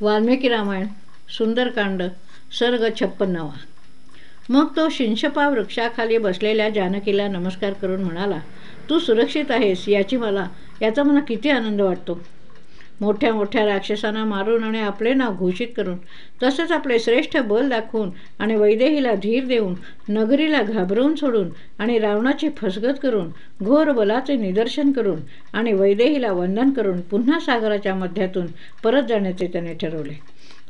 वाल्मिकी रामायण सुंदरकांड सर्ग छप्पन्नावा मग तो शिंशपा वृक्षाखाली बसलेल्या जानकीला नमस्कार करून म्हणाला तू सुरक्षित आहेस याची मला याचा मला किती आनंद वाटतो. मोठ्या मोठ्या राक्षसांना मारून आणि आपले नाव घोषित करून तसंच आपले श्रेष्ठ बल दाखवून आणि वैदेहीला धीर देऊन नगरीला घाबरवून सोडून आणि रावणाची फसगत करून घोर बलाचे निदर्शन करून आणि वैदेहीला वंदन करून पुन्हा सागराच्या मध्यातून परत जाण्याचे त्याने ठरवले.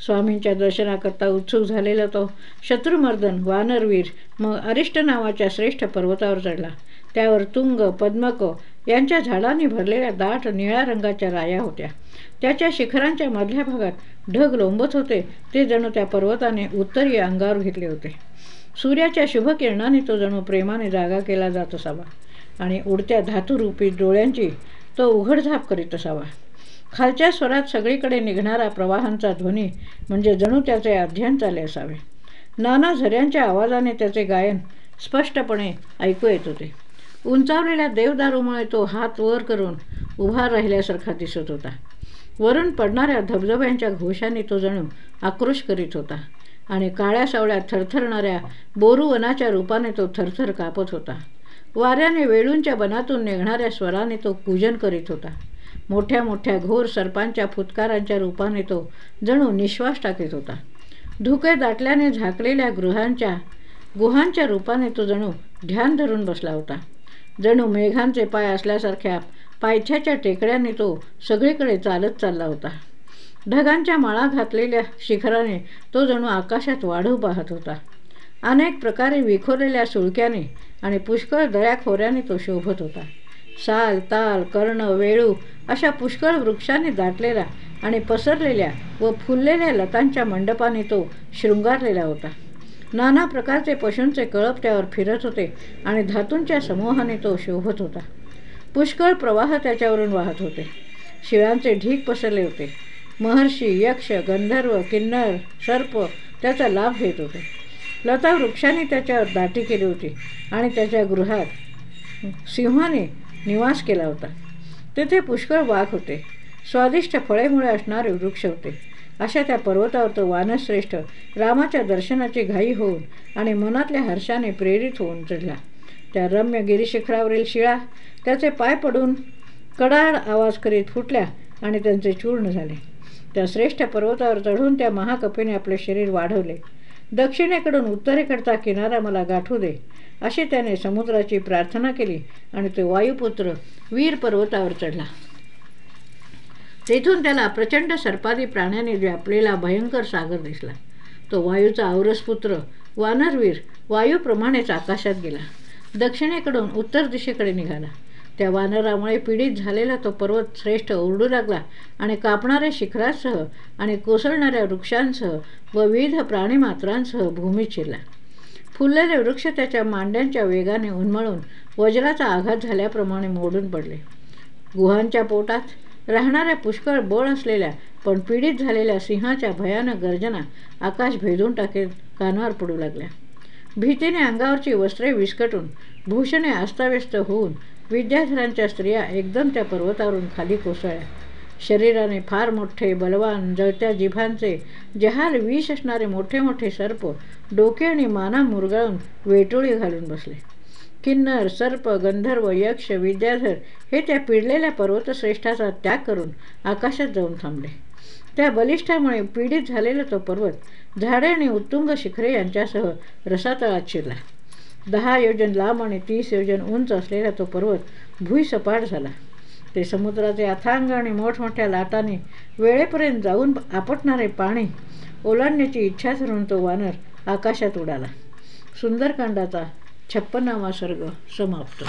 स्वामींच्या दर्शनाकरता उत्सुक झालेला तो शत्रुमर्दन वानरवीर मग अरिष्ट नावाच्या श्रेष्ठ पर्वतावर चढला. त्यावर तुंग पद्मक यांच्या झाडांनी भरलेल्या दाट निळ्या रंगाच्या राया होत्या. त्याच्या शिखरांच्या मधल्या भागात ढग लोंबत होते. ते जणू त्या पर्वताने उत्तरीय अंगावर घेतले होते. सूर्याच्या शुभकिरणाने तो जणू प्रेमाने जागा केला जात असावा आणि उडत्या धातुरूपी डोळ्यांची तो उघडझाप करीत असावा. खालच्या स्वरात सगळीकडे निघणारा प्रवाहांचा ध्वनी म्हणजे जणू त्याचे अध्ययन चाले असावे. नाना झऱ्यांच्या आवाजाने त्याचे गायन स्पष्टपणे ऐकू येत होते. उंचावलेल्या देवदारूमुळे तो हात वर करून उभा राहिल्यासारखा दिसत होता. वरून पडणाऱ्या धबधब्यांच्या घोषाने तो जणू आक्रोश करीत होता आणि काळ्या सावळ्या थरथरणाऱ्या बोरुवनाच्या रूपाने तो थरथर कापत होता. वाऱ्याने वेळूंच्या बनातून निघणाऱ्या स्वराने तो पूजन करीत होता. मोठ्या मोठ्या घोर सर्पांच्या फुतकारांच्या रूपाने तो जणू निश्वास टाकीत होता. धुके दाटल्याने झाकलेल्या गृहांच्या गुहांच्या रूपाने तो जणू ध्यान धरून बसला होता. जणू मेघांचे पाय असल्यासारख्या पायथ्याच्या टेकड्याने तो सगळीकडे चालत चालला होता. ढगांच्या माळा घातलेल्या शिखराने तो जणू आकाशात वाढू पाहत होता. अनेक प्रकारे विखोरलेल्या सुळक्याने आणि पुष्कळ दळ्याखोऱ्याने तो शोभत होता. साल ताल कर्ण वेळू अशा पुष्कळ वृक्षांनी दाटलेला आणि पसरलेल्या व फुललेल्या लतांच्या मंडपाने तो शृंगारलेला होता. नाना प्रकारचे पशूंचे कळप त्यावर फिरत होते आणि धातूंच्या समूहाने तो शोभत होता. पुष्कळ प्रवाह त्याच्यावरून वाहत होते. शिळांचे ढीक पसरले होते. महर्षी यक्ष गंधर्व किन्नर सर्प त्याचा लाभ घेत होते. लता वृक्षाने त्याच्यावर दाटी केली होती आणि त्याच्या गृहात सिंहाने निवास केला होता. तेथे पुष्कळ वाघ होते. स्वादिष्ट फळेमुळे असणारे वृक्ष होते. अशा त्या पर्वतावर तो वानश्रेष्ठ रामाच्या दर्शनाची घाई होऊन आणि मनातल्या हर्षाने प्रेरित होऊन चढला. त्या रम्य गिरीशिखरावरील शिळा त्याचे पाय पडून कडाड आवाज करीत फुटल्या आणि त्यांचे चूर्ण झाले. त्या श्रेष्ठ पर्वतावर चढून त्या महाकपीने आपले शरीर वाढवले. दक्षिणेकडून उत्तरेकडचा किनारा मला गाठू दे अशी त्याने समुद्राची प्रार्थना केली आणि तो वायुपुत्र वीर पर्वतावर चढला. तेथून त्याला प्रचंड सर्पादी प्राण्याने व्यापलेला भयंकर सागर दिसला. तो वायूचा औरसपुत्र वानरवीर वायूप्रमाणेच आकाशात गेला. दक्षिणेकडून उत्तर दिशेकडे निघाला. त्या वानरामुळे पीडित झालेला तो पर्वत श्रेष्ठ ओरडू लागला आणि कापणाऱ्या शिखरासह आणि कोसळणाऱ्या वृक्षांसह व विविध प्राणीमात्रांसह भूमी शिरला. फुललेले वृक्ष त्याच्या मांड्यांच्या वेगाने उन्मळून वज्राचा आघात झाल्याप्रमाणे मोडून पडले. गुहांच्या पोटात राहणाऱ्या पुष्कळ बळ असलेल्या पण पीडित झालेल्या सिंहाच्या भयानक गर्जना आकाश भेदून टाकेत कानावर पडू लागल्या. भीतीने अंगावरची वस्त्रे विस्कटून भूषणे अस्ताव्यस्त होऊन विद्याधरांच्या स्त्रिया एकदम त्या पर्वतावरून खाली कोसळल्या. शरीराने फार मोठे बलवान जळत्या जिभांचे जहाल विष असणारे मोठे मोठे सर्प डोके आणि माना मुरगाळून वेटोळी घालून बसले. किन्नर सर्प गंधर्व यक्ष विद्याधर हे त्या पिडलेल्या पर्वतश्रेष्ठाचा त्याग करून आकाशात जाऊन थांबले. त्या बलिष्ठामुळे पीडित झालेला तो पर्वत झाडे आणि उत्तुंग शिखरे यांच्यासह रसातळात शिरला. दहा योजन लांब आणि तीस योजन उंच असलेला तो पर्वत भुईसपाट झाला. ते समुद्राचे अथांग आणि मोठमोठ्या लाटाने वेळेपर्यंत जाऊन आपटणारे पाणी ओलांडण्याची इच्छा धरून तो वानर आकाशात उडाला. सुंदरकांडाचा छप्पनावा सर्ग समाप्त.